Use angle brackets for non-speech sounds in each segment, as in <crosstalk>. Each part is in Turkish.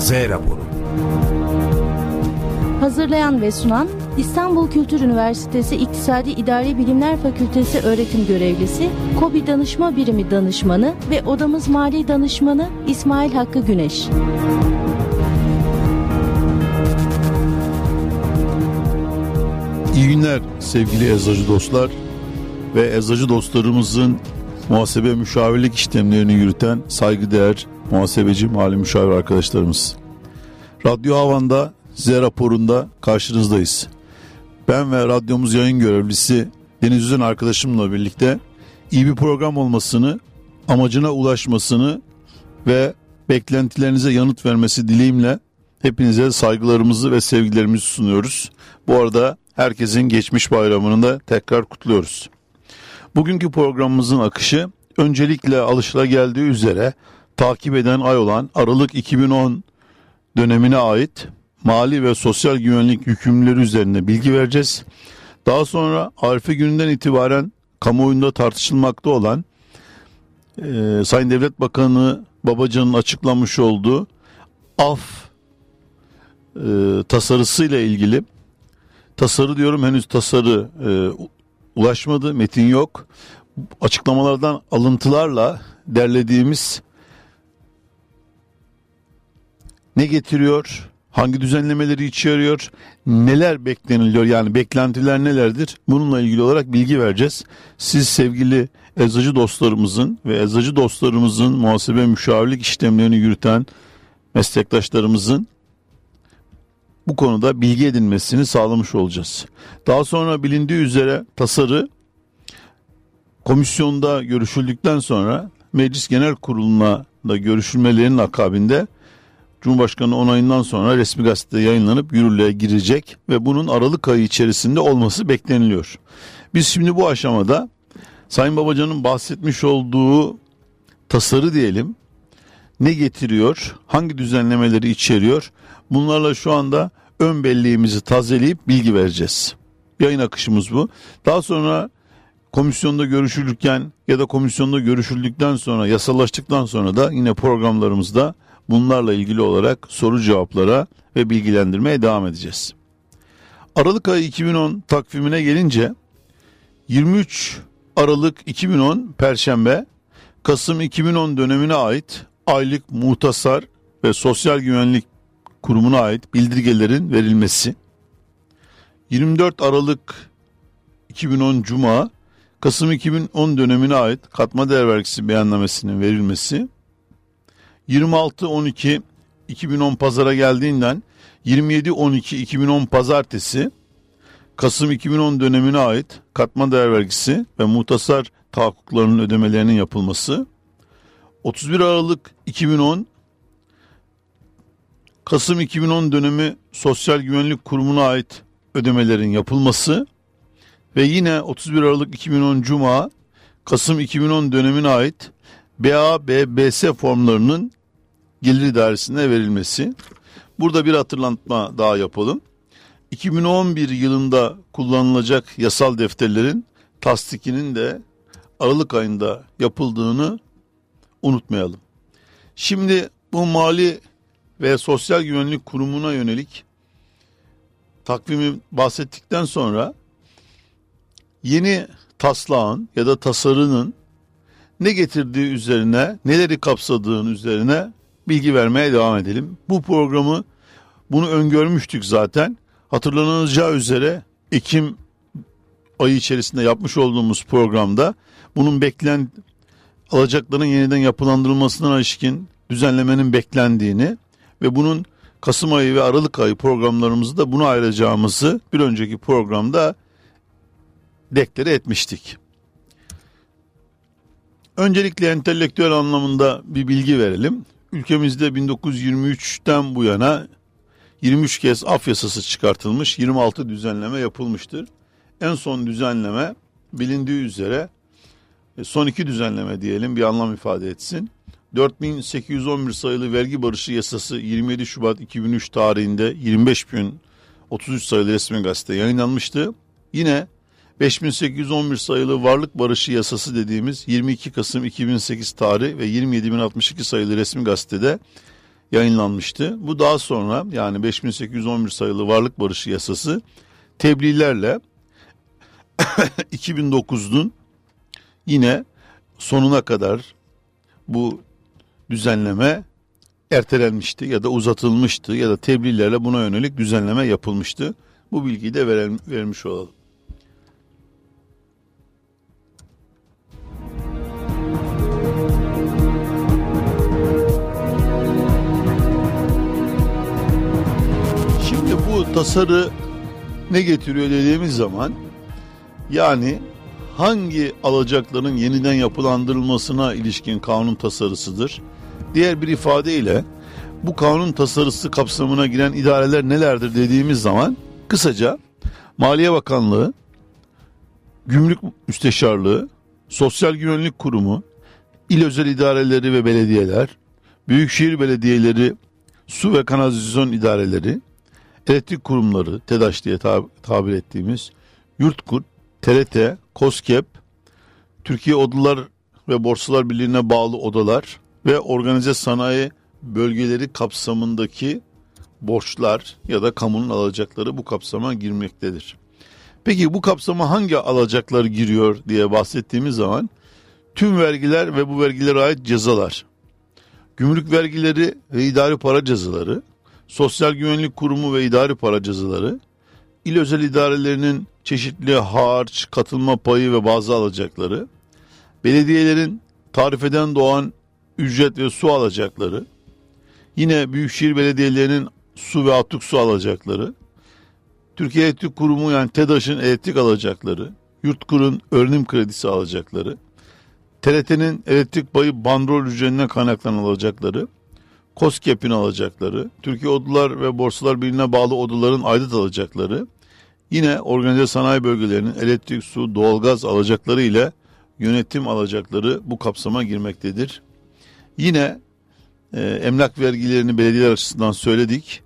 Z raporu. Hazırlayan ve sunan İstanbul Kültür Üniversitesi İktisadi İdari Bilimler Fakültesi öğretim görevlisi, KOBİ Danışma Birimi Danışmanı ve Odamız Mali Danışmanı İsmail Hakkı Güneş. İyi günler sevgili eczacı dostlar ve eczacı dostlarımızın muhasebe müşavirlik işlemlerini yürüten saygıdeğer muhasebeci mali müşavir arkadaşlarımız. Radyo Havan'da Z raporunda karşınızdayız. Ben ve radyomuz yayın görevlisi Deniz Üzen arkadaşımla birlikte iyi bir program olmasını, amacına ulaşmasını ve beklentilerinize yanıt vermesi dileğimle hepinize saygılarımızı ve sevgilerimizi sunuyoruz. Bu arada herkesin geçmiş bayramını da tekrar kutluyoruz. Bugünkü programımızın akışı öncelikle alışılageldiği üzere takip eden ay olan Aralık 2010 dönemine ait mali ve sosyal güvenlik yükümlülükleri üzerine bilgi vereceğiz. Daha sonra Arife gününden itibaren kamuoyunda tartışılmakta olan e, Sayın Devlet Bakanı Babacan'ın açıklamış olduğu af e, tasarısıyla ilgili tasarı diyorum henüz tasarı e, ulaşmadı metin yok açıklamalardan alıntılarla derlediğimiz ne getiriyor hangi düzenlemeleri içeriyor, neler bekleniliyor yani beklentiler nelerdir bununla ilgili olarak bilgi vereceğiz. Siz sevgili eczacı dostlarımızın ve eczacı dostlarımızın muhasebe müşavirlik işlemlerini yürüten meslektaşlarımızın bu konuda bilgi edinmesini sağlamış olacağız. Daha sonra bilindiği üzere tasarı komisyonda görüşüldükten sonra Meclis Genel Kurulu'na da görüşülmelerinin akabinde Cumhurbaşkanı onayından sonra resmi gazetede yayınlanıp yürürlüğe girecek ve bunun Aralık ayı içerisinde olması bekleniliyor. Biz şimdi bu aşamada Sayın Babacan'ın bahsetmiş olduğu tasarı diyelim ne getiriyor, hangi düzenlemeleri içeriyor bunlarla şu anda ön belleğimizi tazeleyip bilgi vereceğiz. Yayın akışımız bu. Daha sonra komisyonda görüşülürken ya da komisyonda görüşüldükten sonra yasalaştıktan sonra da yine programlarımızda bunlarla ilgili olarak soru cevaplara ve bilgilendirmeye devam edeceğiz. Aralık ayı 2010 takvimine gelince 23 Aralık 2010 Perşembe Kasım 2010 dönemine ait aylık muhtasar ve sosyal güvenlik kurumuna ait bildirgelerin verilmesi. 24 Aralık 2010 Cuma Kasım 2010 dönemine ait katma değer vergisi beyannamesinin verilmesi 26-12 2010 pazara geldiğinden 27-12-2010 pazartesi Kasım 2010 dönemine ait katma değer vergisi ve muhtasar tahakkuklarının ödemelerinin yapılması 31 Aralık 2010 Kasım 2010 dönemi Sosyal Güvenlik Kurumu'na ait ödemelerin yapılması ve yine 31 Aralık 2010 Cuma Kasım 2010 dönemine ait BABBS formlarının Gelir İdaresi'ne verilmesi. Burada bir hatırlatma daha yapalım. 2011 yılında kullanılacak yasal defterlerin tasdikinin de Aralık ayında yapıldığını unutmayalım. Şimdi bu mali ve sosyal güvenlik kurumuna yönelik takvimi bahsettikten sonra yeni taslağın ya da tasarının ne getirdiği üzerine, neleri kapsadığın üzerine bilgi vermeye devam edelim. Bu programı bunu öngörmüştük zaten. Hatırlanacağı üzere Ekim ayı içerisinde yapmış olduğumuz programda bunun beklen alacakların yeniden yapılandırılmasına ilişkin düzenlemenin beklendiğini ve bunun Kasım ayı ve Aralık ayı programlarımızı da bunu ayıracağımızı bir önceki programda deklare etmiştik. Öncelikle entelektüel anlamında bir bilgi verelim. Ülkemizde 1923'ten bu yana 23 kez af yasası çıkartılmış, 26 düzenleme yapılmıştır. En son düzenleme bilindiği üzere e, son iki düzenleme diyelim bir anlam ifade etsin. 4811 sayılı vergi barışı yasası 27 Şubat 2003 tarihinde 25 gün 33 sayılı resmi gazete yayınlanmıştı. Yine 5811 sayılı varlık barışı yasası dediğimiz 22 Kasım 2008 tarih ve 27062 sayılı resmi gazetede yayınlanmıştı. Bu daha sonra yani 5811 sayılı Varlık Barışı Yasası tebliğlerle <coughs> 2009'un yine sonuna kadar bu düzenleme ertelenmişti ya da uzatılmıştı ya da tebliğlerle buna yönelik düzenleme yapılmıştı. Bu bilgiyi de verelim, vermiş olalım. Tasarı ne getiriyor dediğimiz zaman yani hangi alacakların yeniden yapılandırılmasına ilişkin kanun tasarısıdır? Diğer bir ifadeyle bu kanun tasarısı kapsamına giren idareler nelerdir dediğimiz zaman kısaca Maliye Bakanlığı, Gümrük Müsteşarlığı, Sosyal Güvenlik Kurumu, il özel idareleri ve belediyeler, büyükşehir belediyeleri, su ve kanalizasyon idareleri, elektrik kurumları, TEDAŞ diye tabir ettiğimiz, Yurtkur, TRT, KOSKEP, Türkiye Odalar ve Borsalar Birliği'ne bağlı odalar ve organize sanayi bölgeleri kapsamındaki borçlar ya da kamunun alacakları bu kapsama girmektedir. Peki bu kapsama hangi alacaklar giriyor diye bahsettiğimiz zaman tüm vergiler ve bu vergilere ait cezalar, gümrük vergileri ve idari para cezaları, sosyal güvenlik kurumu ve idari para cezaları, il özel idarelerinin çeşitli harç, katılma payı ve bazı alacakları, belediyelerin tarifeden doğan ücret ve su alacakları, yine büyükşehir belediyelerinin su ve atık su alacakları, Türkiye Elektrik Kurumu yani TEDAŞ'ın elektrik alacakları, Yurtkur'un örnüm kredisi alacakları, TRT'nin elektrik payı bandrol ücretinden kaynaklanan alacakları, KOSGEB'in alacakları, Türkiye Odalar ve Borsalar Birliği'ne bağlı odaların aidat alacakları, yine organize sanayi bölgelerinin elektrik, su, doğalgaz alacakları ile yönetim alacakları bu kapsama girmektedir. Yine e, emlak vergilerini belediyeler açısından söyledik.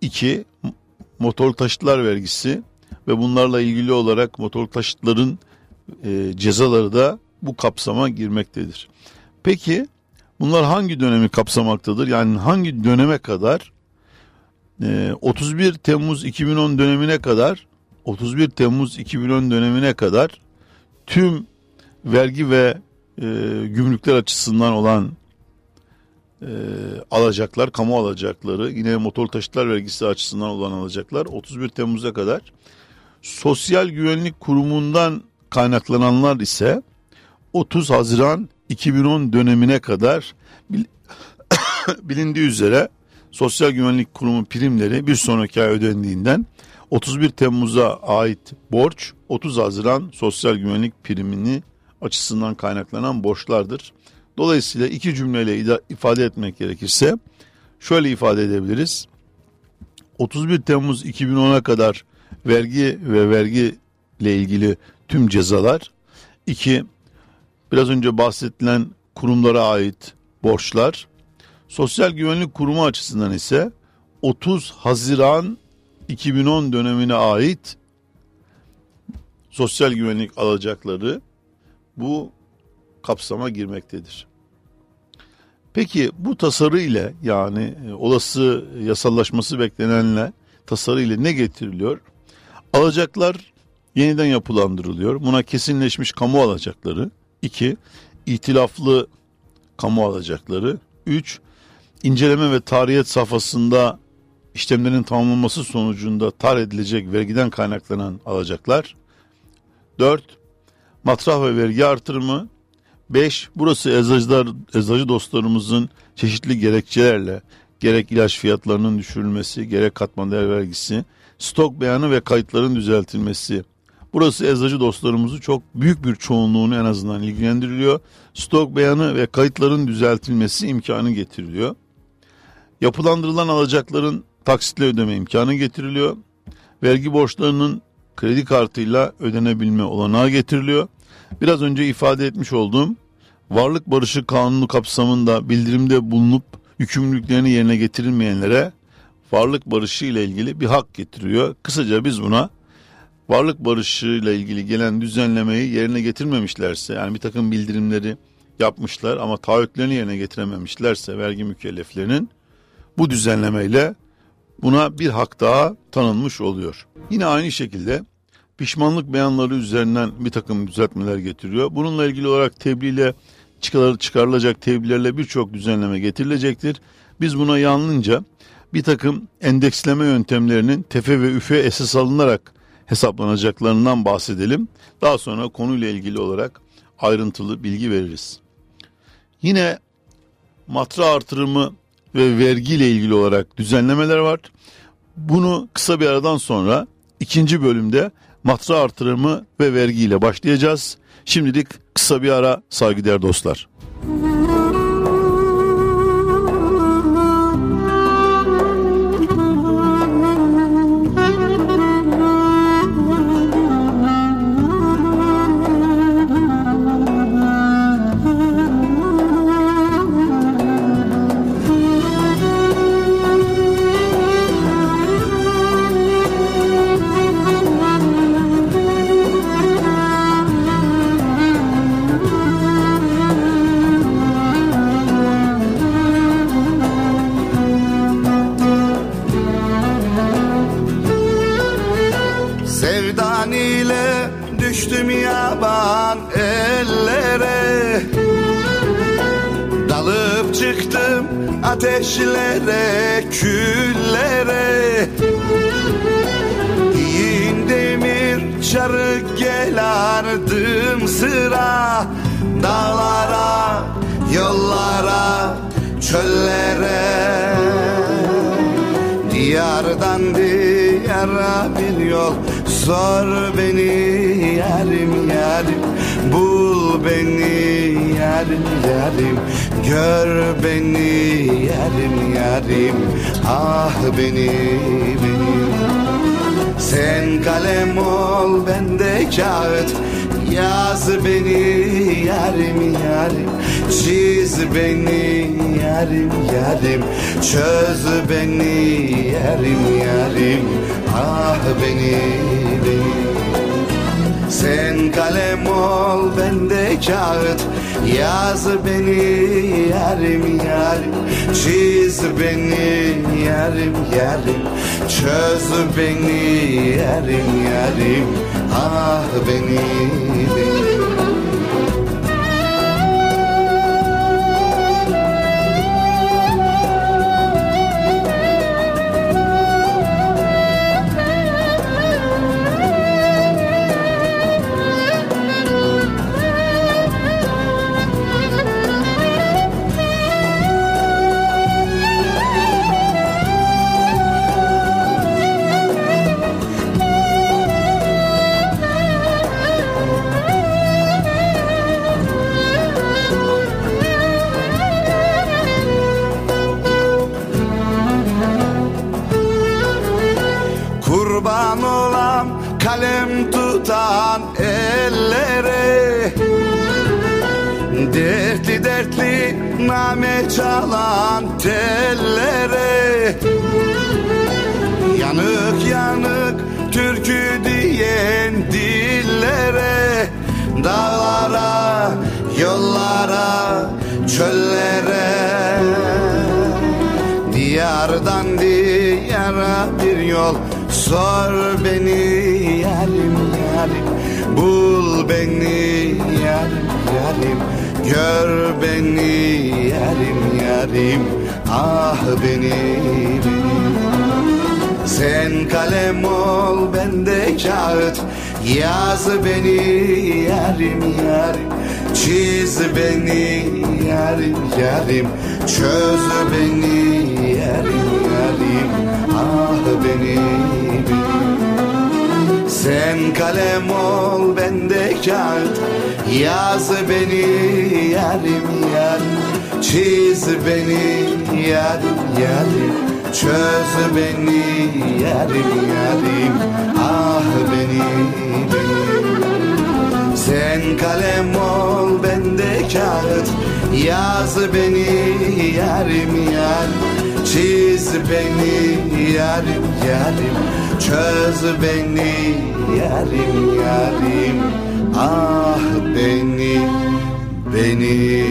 İki, motor taşıtlar vergisi ve bunlarla ilgili olarak motor taşıtların e, cezaları da bu kapsama girmektedir. Peki bunlar hangi dönemi kapsamaktadır? Yani hangi döneme kadar? E, 31 Temmuz 2010 dönemine kadar 31 Temmuz 2010 dönemine kadar tüm vergi ve e, gümrükler açısından olan e, alacaklar, kamu alacakları, yine motor taşıtlar vergisi açısından olan alacaklar 31 Temmuz'a kadar. Sosyal Güvenlik Kurumu'ndan kaynaklananlar ise 30 Haziran 2010 dönemine kadar <coughs> bilindiği üzere Sosyal Güvenlik Kurumu primleri bir sonraki ay ödendiğinden 31 Temmuz'a ait borç 30 Haziran Sosyal Güvenlik primini açısından kaynaklanan borçlardır. Dolayısıyla iki cümleyle ifade etmek gerekirse şöyle ifade edebiliriz. 31 Temmuz 2010'a kadar vergi ve vergi ile ilgili tüm cezalar. iki biraz önce bahsedilen kurumlara ait borçlar. Sosyal Güvenlik Kurumu açısından ise 30 Haziran 2010 dönemine ait sosyal güvenlik alacakları bu kapsama girmektedir. Peki bu tasarı ile yani e, olası yasallaşması beklenenle tasarı ile ne getiriliyor? Alacaklar yeniden yapılandırılıyor. Buna kesinleşmiş kamu alacakları. 2. İtilaflı kamu alacakları. 3. İnceleme ve tarihiyet safhasında işlemlerin tamamlanması sonucunda tar edilecek vergiden kaynaklanan alacaklar. 4. Matrah ve vergi artırımı 5. Burası eczacılar, eczacı dostlarımızın çeşitli gerekçelerle gerek ilaç fiyatlarının düşürülmesi, gerek katma değer vergisi, stok beyanı ve kayıtların düzeltilmesi. Burası eczacı dostlarımızı çok büyük bir çoğunluğunu en azından ilgilendiriliyor. Stok beyanı ve kayıtların düzeltilmesi imkanı getiriliyor. Yapılandırılan alacakların taksitle ödeme imkanı getiriliyor. Vergi borçlarının kredi kartıyla ödenebilme olanağı getiriliyor. Biraz önce ifade etmiş olduğum varlık barışı kanunu kapsamında bildirimde bulunup yükümlülüklerini yerine getirilmeyenlere varlık barışı ile ilgili bir hak getiriyor. Kısaca biz buna varlık barışı ile ilgili gelen düzenlemeyi yerine getirmemişlerse yani bir takım bildirimleri yapmışlar ama taahhütlerini yerine getirememişlerse vergi mükelleflerinin bu düzenlemeyle buna bir hak daha tanınmış oluyor. Yine aynı şekilde pişmanlık beyanları üzerinden bir takım düzeltmeler getiriyor. Bununla ilgili olarak tebliğle çıkarılacak tebliğlerle birçok düzenleme getirilecektir. Biz buna yanlınca bir takım endeksleme yöntemlerinin tefe ve üfe esas alınarak hesaplanacaklarından bahsedelim. Daha sonra konuyla ilgili olarak ayrıntılı bilgi veririz. Yine matra artırımı ve vergi ile ilgili olarak düzenlemeler var. Bunu kısa bir aradan sonra ikinci bölümde matra artırımı ve vergi ile başlayacağız. Şimdilik kısa bir ara saygıdeğer dostlar. ateşlere, Dağlara, yollara, çöllere. Diyardan diyara bir yol Sor beni yarim yarim. Bul beni yarim yarim Gör beni yarim yarim. Ah beni beni. Sen kalem ol bende kağıt Yaz beni yarim yarim Çiz beni yarim yarim Çöz beni yarim yarim Ah beni beni. Sen kalem ol bende kağıt Yaz beni yarim yarim Çiz beni yarim yarim Çöz beni yarim yarim Ah beni beni name çalan tellere. Yanık yanık türkü diyen dillere. Dağlara, yollara, çöllere. Diyardan diyara bir yol Sor beni yarim yarim Bul beni yarim yarim. Gör beni yarim yarim Ah beni beni. Sen kalem ol bende kağıt. Yaz beni yarim yarim Çiz beni yarim yarim. Çöz beni yarim yarim Ah beni. Sen kalem ol bende kağıt. Yaz beni yarim yarim. Çiz beni yarim yarim. Çöz beni yarim yarim. Ah beni. Beni Sen kalem ol bende kağıt. Yaz beni yarim yarim Çiz beni yarim yarim Çöz beni yarim yarim. Ah beni beni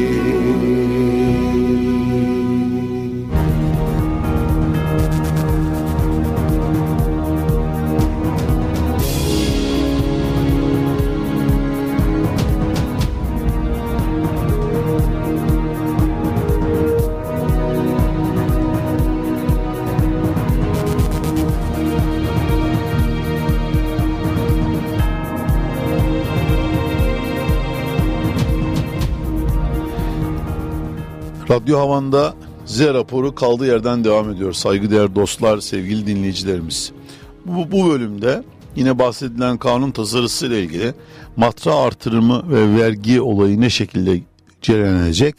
Radyo Havan'da Z raporu kaldığı yerden devam ediyor. Saygıdeğer dostlar, sevgili dinleyicilerimiz. Bu, bu bölümde yine bahsedilen kanun tasarısı ile ilgili matra artırımı ve vergi olayı ne şekilde cereyanlanacak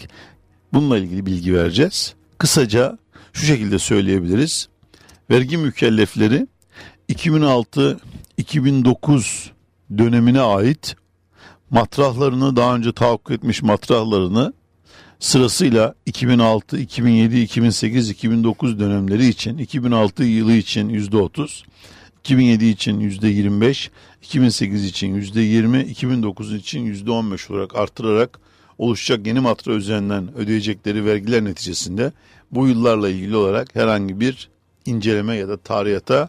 bununla ilgili bilgi vereceğiz. Kısaca şu şekilde söyleyebiliriz. Vergi mükellefleri 2006-2009 dönemine ait matrahlarını daha önce tahakkuk etmiş matrahlarını sırasıyla 2006, 2007, 2008, 2009 dönemleri için 2006 yılı için %30, 2007 için %25, 2008 için %20, 2009 için %15 olarak artırarak oluşacak yeni matra üzerinden ödeyecekleri vergiler neticesinde bu yıllarla ilgili olarak herhangi bir inceleme ya da tarihata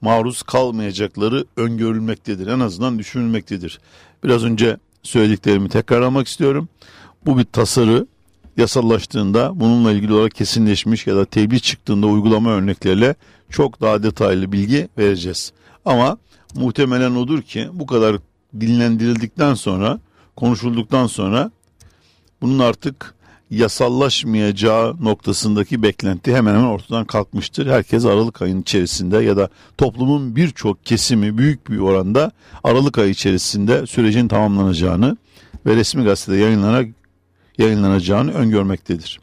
maruz kalmayacakları öngörülmektedir. En azından düşünülmektedir. Biraz önce söylediklerimi tekrarlamak istiyorum. Bu bir tasarı yasallaştığında bununla ilgili olarak kesinleşmiş ya da tebliğ çıktığında uygulama örnekleriyle çok daha detaylı bilgi vereceğiz. Ama muhtemelen odur ki bu kadar dinlendirildikten sonra konuşulduktan sonra bunun artık yasallaşmayacağı noktasındaki beklenti hemen hemen ortadan kalkmıştır. Herkes Aralık ayının içerisinde ya da toplumun birçok kesimi büyük bir oranda Aralık ayı içerisinde sürecin tamamlanacağını ve resmi gazetede yayınlanarak yayınlanacağını öngörmektedir.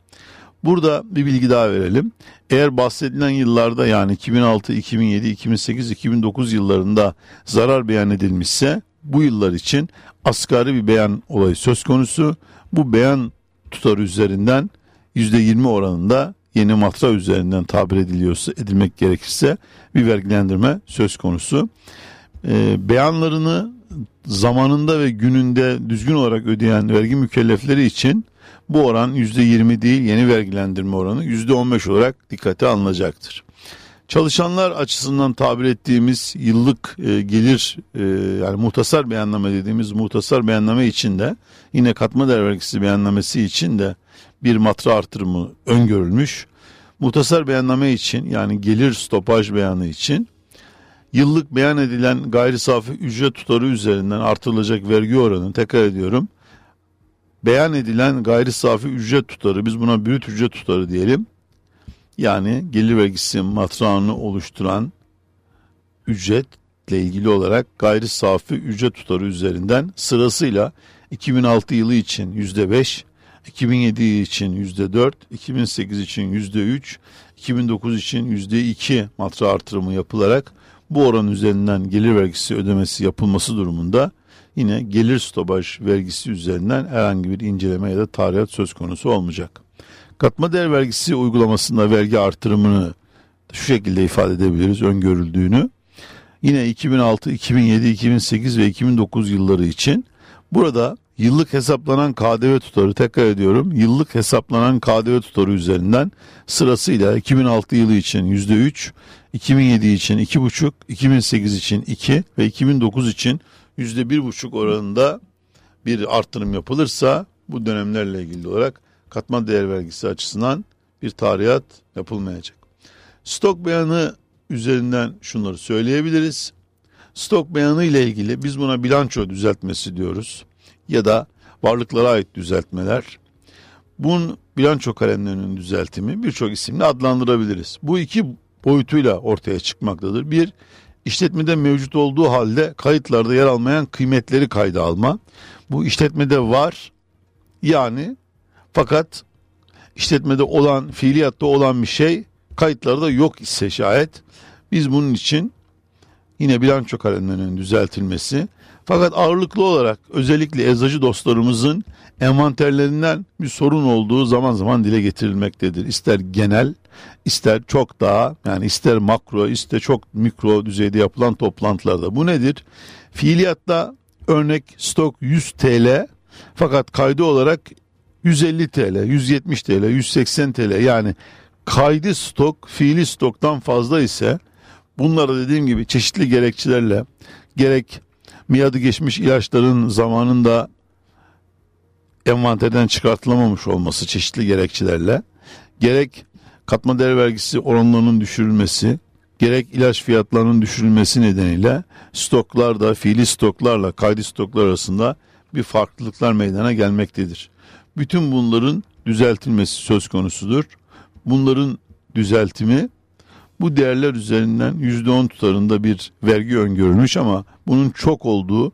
Burada bir bilgi daha verelim. Eğer bahsedilen yıllarda yani 2006, 2007, 2008, 2009 yıllarında zarar beyan edilmişse bu yıllar için asgari bir beyan olayı söz konusu. Bu beyan tutarı üzerinden %20 oranında yeni matra üzerinden tabir ediliyorsa edilmek gerekirse bir vergilendirme söz konusu. E, beyanlarını zamanında ve gününde düzgün olarak ödeyen vergi mükellefleri için bu oran %20 değil yeni vergilendirme oranı %15 olarak dikkate alınacaktır. Çalışanlar açısından tabir ettiğimiz yıllık e, gelir e, yani muhtasar beyanname dediğimiz muhtasar beyanname için de yine katma değer vergisi beyannamesi için de bir matra artırımı öngörülmüş. Muhtasar beyanname için yani gelir stopaj beyanı için yıllık beyan edilen gayri safi ücret tutarı üzerinden artırılacak vergi oranı tekrar ediyorum. Beyan edilen gayri safi ücret tutarı biz buna brüt ücret tutarı diyelim yani gelir vergisi matrağını oluşturan ücretle ilgili olarak gayri safi ücret tutarı üzerinden sırasıyla 2006 yılı için yüzde beş, 2007 için yüzde dört, 2008 için yüzde üç, 2009 için yüzde iki matra artırımı yapılarak bu oran üzerinden gelir vergisi ödemesi yapılması durumunda yine gelir stopaj vergisi üzerinden herhangi bir inceleme ya da tarihat söz konusu olmayacak. Katma değer vergisi uygulamasında vergi artırımını şu şekilde ifade edebiliriz öngörüldüğünü. Yine 2006, 2007, 2008 ve 2009 yılları için burada yıllık hesaplanan KDV tutarı tekrar ediyorum. Yıllık hesaplanan KDV tutarı üzerinden sırasıyla 2006 yılı için %3, 2007 için 2,5, 2008 için 2 ve 2009 için %1,5 oranında bir artırım yapılırsa bu dönemlerle ilgili olarak katma değer vergisi açısından bir tarihat yapılmayacak. Stok beyanı üzerinden şunları söyleyebiliriz. Stok beyanı ile ilgili biz buna bilanço düzeltmesi diyoruz ya da varlıklara ait düzeltmeler. Bunun bilanço kalemlerinin düzeltimi birçok isimle adlandırabiliriz. Bu iki boyutuyla ortaya çıkmaktadır. Bir, işletmede mevcut olduğu halde kayıtlarda yer almayan kıymetleri kayda alma. Bu işletmede var yani fakat işletmede olan, fiiliyatta olan bir şey kayıtlarda yok ise şayet biz bunun için yine bilanço kalemlerinin düzeltilmesi fakat ağırlıklı olarak özellikle eczacı dostlarımızın envanterlerinden bir sorun olduğu zaman zaman dile getirilmektedir. İster genel, ister çok daha yani ister makro, ister çok mikro düzeyde yapılan toplantılarda. Bu nedir? Fiiliyatta örnek stok 100 TL fakat kaydı olarak 150 TL, 170 TL, 180 TL yani kaydı stok fiili stoktan fazla ise bunları dediğim gibi çeşitli gerekçelerle gerek miadı geçmiş ilaçların zamanında envanterden çıkartılamamış olması çeşitli gerekçelerle gerek katma değer vergisi oranlarının düşürülmesi gerek ilaç fiyatlarının düşürülmesi nedeniyle stoklarda fiili stoklarla kaydı stoklar arasında bir farklılıklar meydana gelmektedir. Bütün bunların düzeltilmesi söz konusudur. Bunların düzeltimi bu değerler üzerinden %10 tutarında bir vergi öngörülmüş ama bunun çok olduğu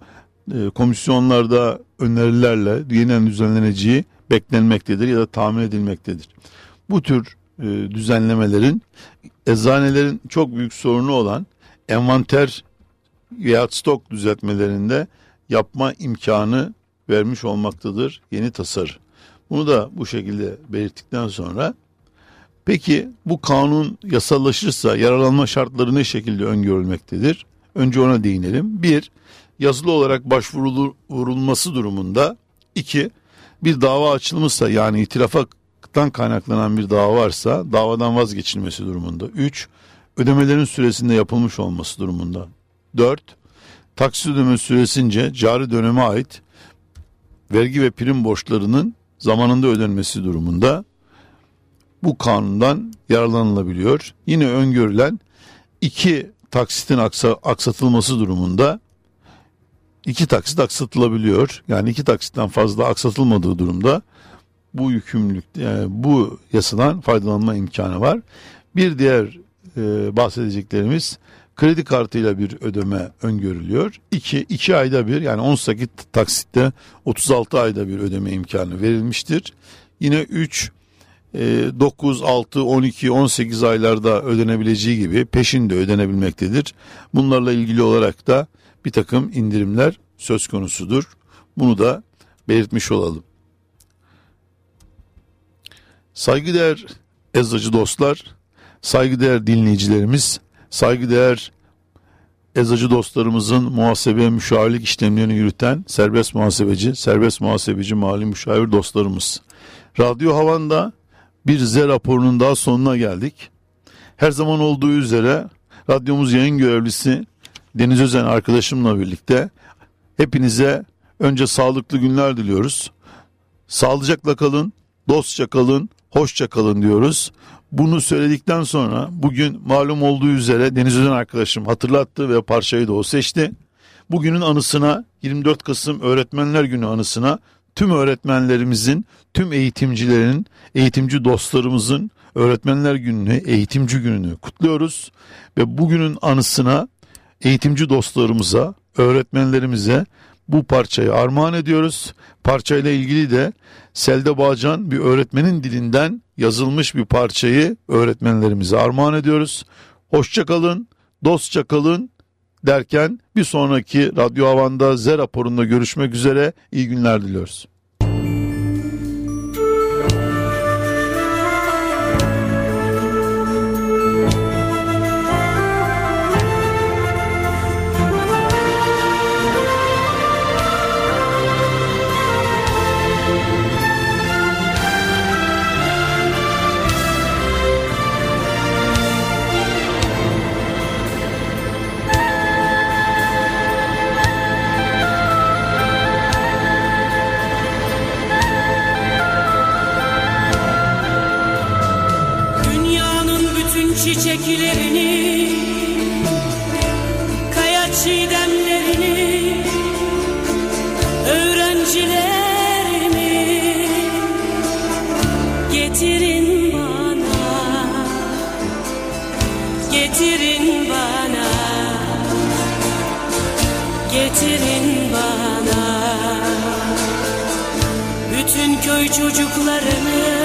e, komisyonlarda önerilerle yeniden düzenleneceği beklenmektedir ya da tahmin edilmektedir. Bu tür e, düzenlemelerin eczanelerin çok büyük sorunu olan envanter veya stok düzeltmelerinde yapma imkanı vermiş olmaktadır yeni tasarı. Bunu da bu şekilde belirttikten sonra peki bu kanun yasallaşırsa yararlanma şartları ne şekilde öngörülmektedir? Önce ona değinelim. Bir, yazılı olarak başvurulması durumunda. iki bir dava açılmışsa yani itiraftan kaynaklanan bir dava varsa davadan vazgeçilmesi durumunda. Üç, ödemelerin süresinde yapılmış olması durumunda. Dört, taksit ödeme süresince cari döneme ait vergi ve prim borçlarının zamanında ödenmesi durumunda bu kanundan yararlanılabiliyor. Yine öngörülen iki taksitin aksa, aksatılması durumunda iki taksit aksatılabiliyor. Yani iki taksitten fazla aksatılmadığı durumda bu yükümlülük yani bu yasadan faydalanma imkanı var. Bir diğer e, bahsedeceklerimiz kredi kartıyla bir ödeme öngörülüyor. 2 2 ayda bir yani 18 taksitte 36 ayda bir ödeme imkanı verilmiştir. Yine 3 9, 6, 12, 18 aylarda ödenebileceği gibi peşinde ödenebilmektedir. Bunlarla ilgili olarak da bir takım indirimler söz konusudur. Bunu da belirtmiş olalım. Saygıdeğer eczacı dostlar, saygıdeğer dinleyicilerimiz, saygıdeğer eczacı dostlarımızın muhasebe müşavirlik işlemlerini yürüten serbest muhasebeci, serbest muhasebeci mali müşavir dostlarımız. Radyo Havan'da bir Z raporunun daha sonuna geldik. Her zaman olduğu üzere radyomuz yayın görevlisi Deniz Özen arkadaşımla birlikte hepinize önce sağlıklı günler diliyoruz. Sağlıcakla kalın, dostça kalın, hoşça kalın diyoruz. Bunu söyledikten sonra bugün malum olduğu üzere Deniz Özen arkadaşım hatırlattı ve parçayı da o seçti. Bugünün anısına 24 Kasım Öğretmenler Günü anısına tüm öğretmenlerimizin, tüm eğitimcilerin, eğitimci dostlarımızın Öğretmenler Günü'nü, Eğitimci Günü'nü kutluyoruz ve bugünün anısına eğitimci dostlarımıza, öğretmenlerimize bu parçayı armağan ediyoruz. Parçayla ilgili de Selde Bağcan bir öğretmenin dilinden yazılmış bir parçayı öğretmenlerimize armağan ediyoruz. Hoşça kalın, dostça kalın derken bir sonraki Radyo Havan'da Z raporunda görüşmek üzere. İyi günler diliyoruz. çiçeklerini Kaya çiğdemlerini Öğrencilerimi Getirin bana Getirin bana Getirin bana. Bütün köy çocuklarını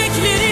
hepinizi